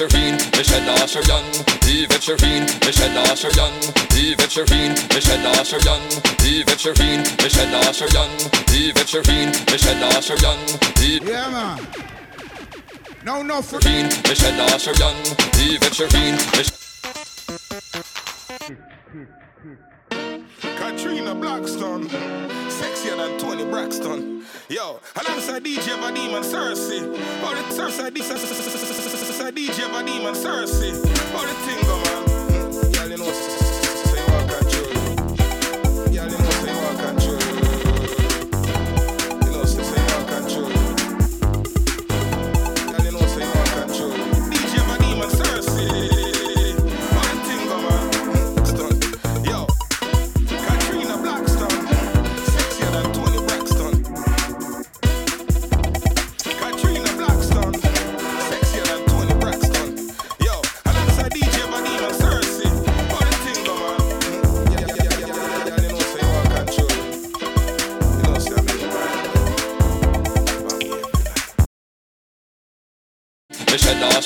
Shereen, Michelle Asherian, Yvette Shereen, Michelle Asherian, Yvette Shereen, Michelle Asherian, Yvette Shereen, Michelle Asherian, Yvette Shereen, Michelle Asherian. Yeah, man. No, no, for Shereen, Michelle Asherian, Yvette Shereen, Michelle. Katrina Blackstone, sexier than Toni Braxton. Yo, alongside DJ Vadim and Cersei. Oh, the Cersei, DJ Vadim and Cersei. Oh, the thing go,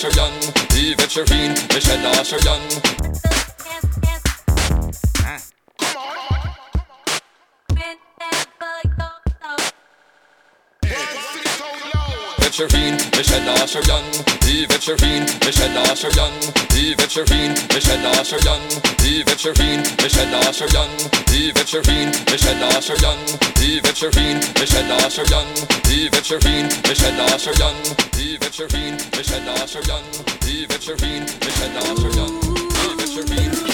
vegetarian, the vegetarian, vegetarian. Vegetarian, vegetarian, the vegetarian, vegetarian, the vegetarian, vegetarian, the vegetarian, vegetarian, the vegetarian, vegetarian, the vegetarian, vegetarian, the vegetarian, vegetarian she read, Michelle Asher Young. Eve if Michelle Asher Young. Eve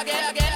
again, again.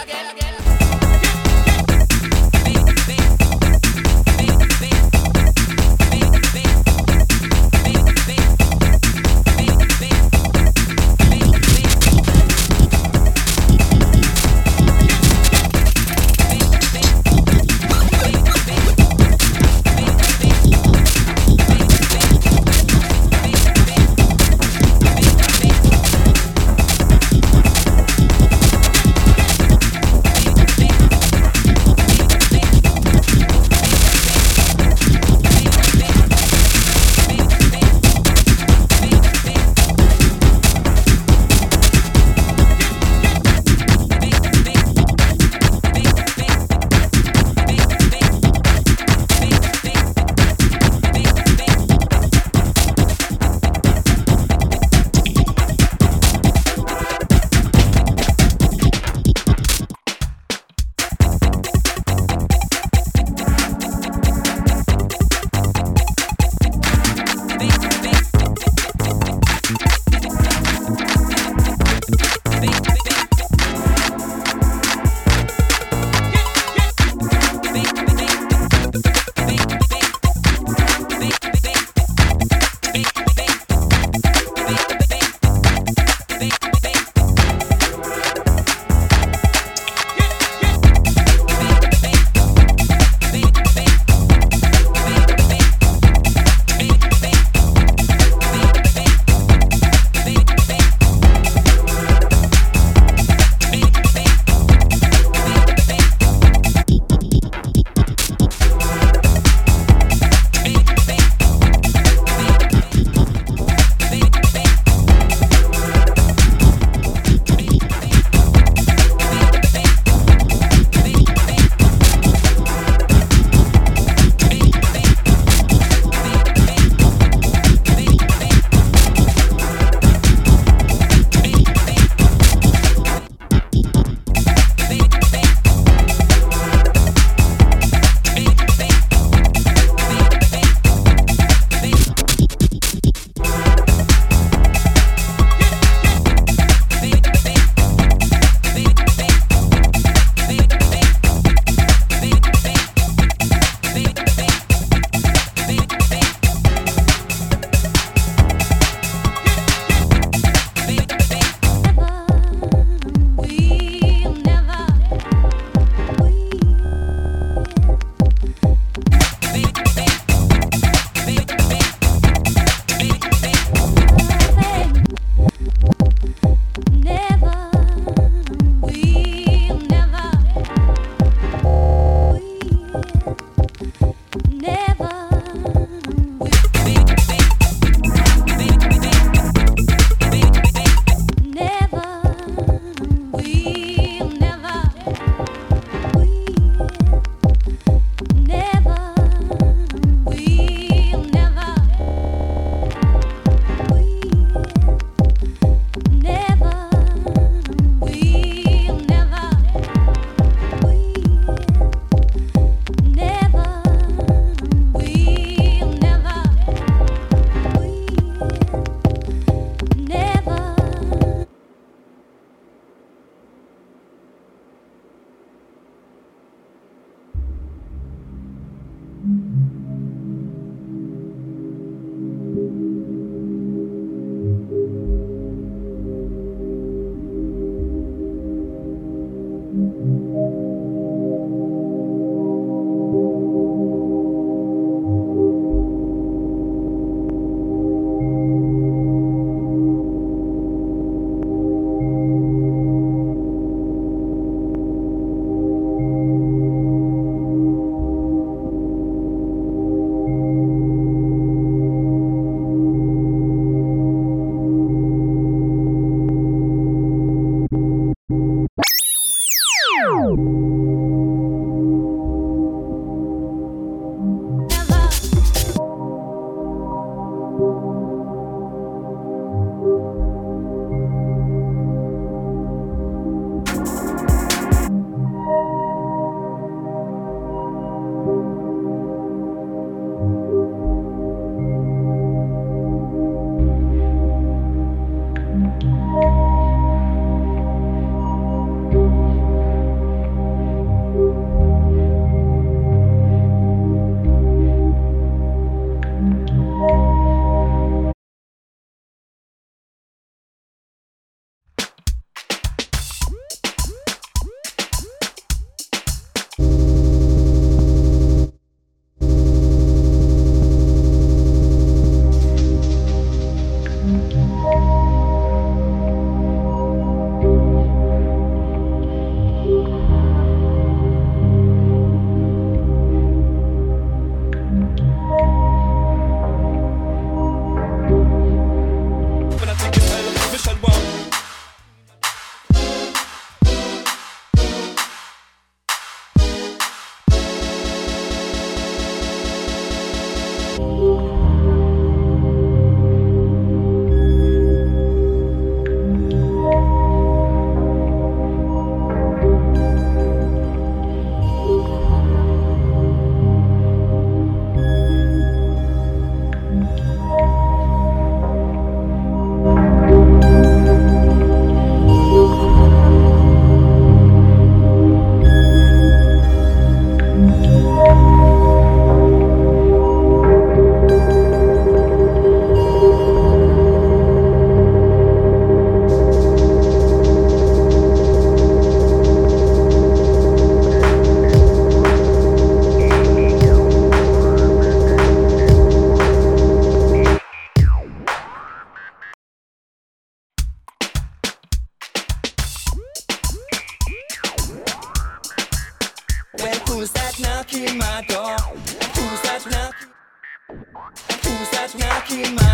Knocking my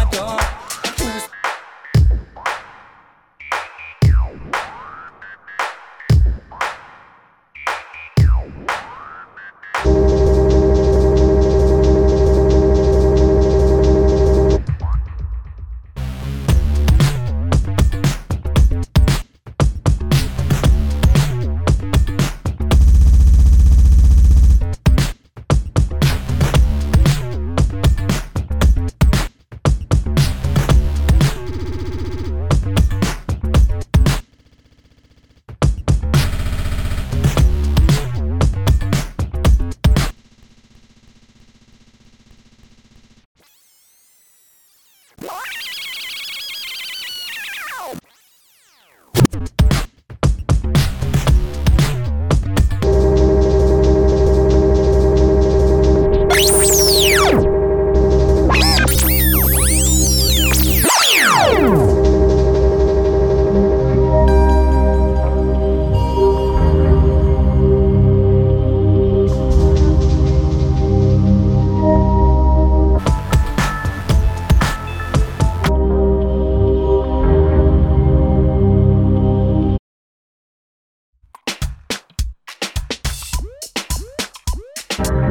you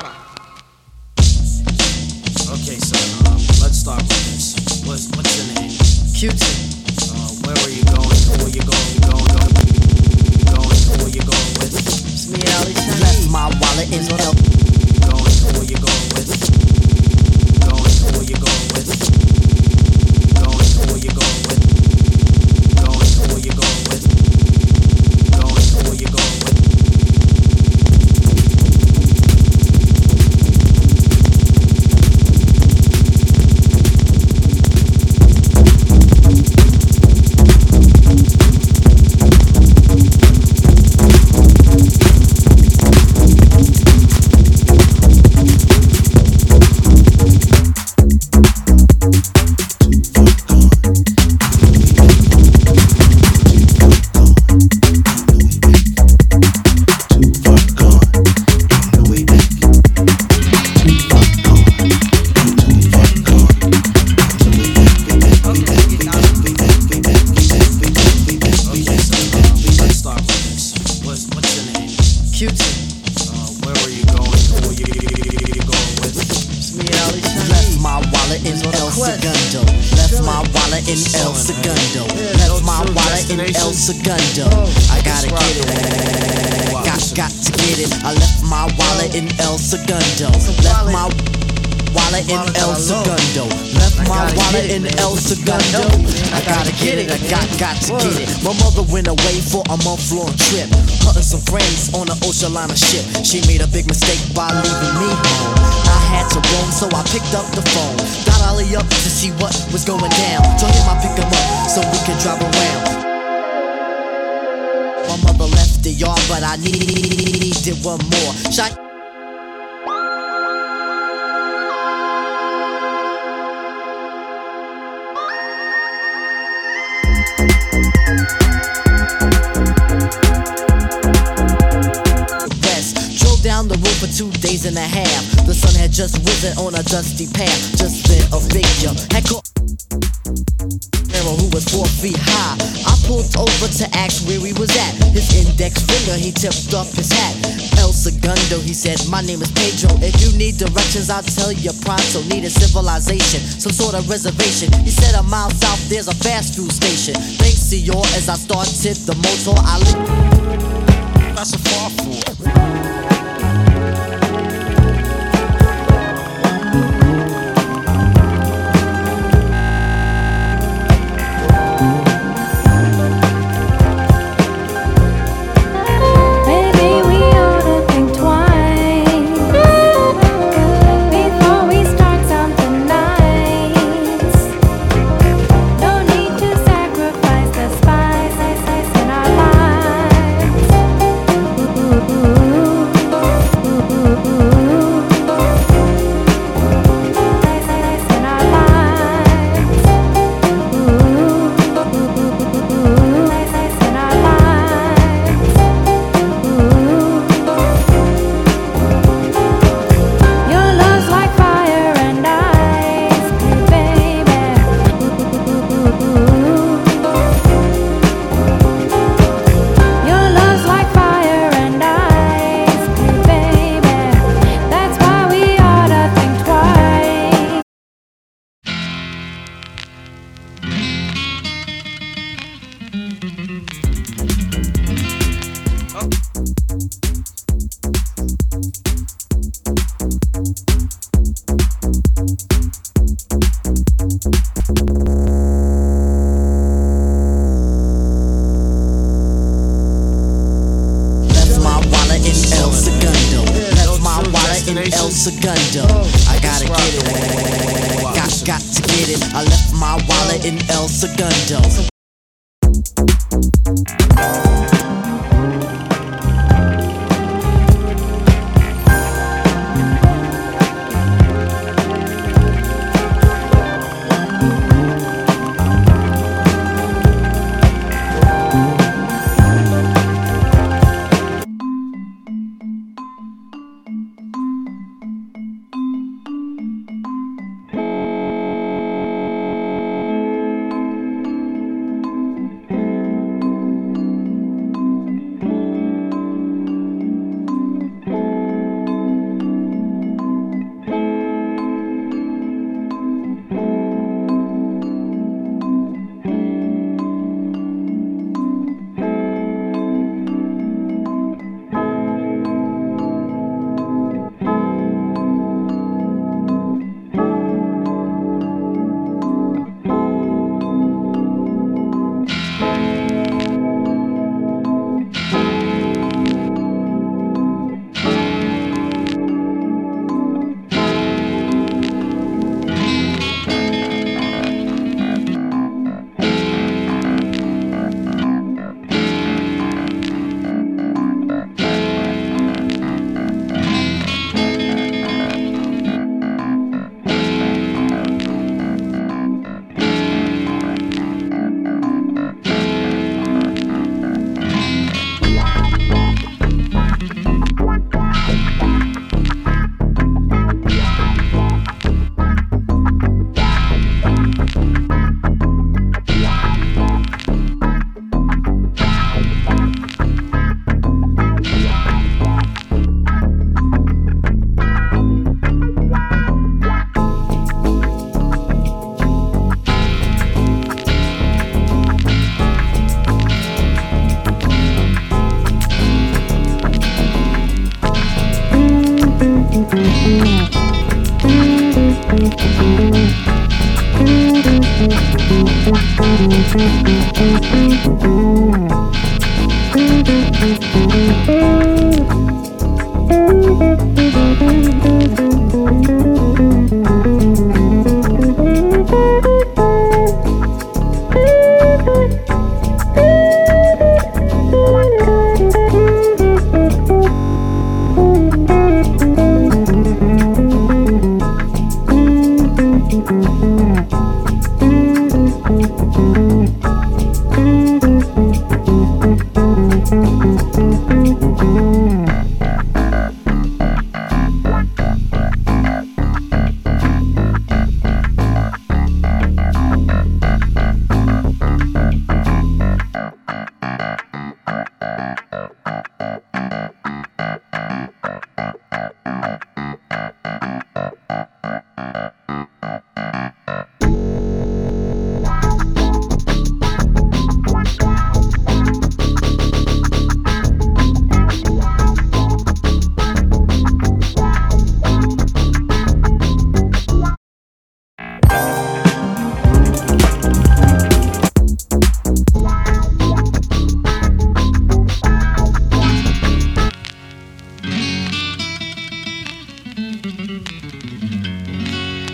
sige, Q-tip. Uh, where are you going? Who you, you going with? It's me, Ali Left my wallet in El Segundo. Left my wallet in El Segundo. Left my wallet in El Segundo. I gotta get it. Got, got to get it. I left my wallet in El Segundo. Left my wallet in El Segundo. Left my wallet in El Segundo. I gotta get it. I got, got to get it. My mother went away for a month long trip. Hunting some friends on an ocean liner ship. She made a big mistake by leaving me home. I had to roam, so I picked up the phone. Got Ali up to see what was going down. Told him I pick him up so we could drive around. My mother left the yard, but I needed one more. Shot. Down the road for two days and a half. The sun had just risen on a dusty path. Just then a figure had caught who was four feet high. I pulled over to ask where he was at. His index finger, he tipped up his hat. El Segundo, he said, My name is Pedro. If you need directions, I'll tell you pronto. Need a civilization, some sort of reservation. He said, A mile south, there's a fast food station. Thanks to your as I started the motor, I lit. That's a far for.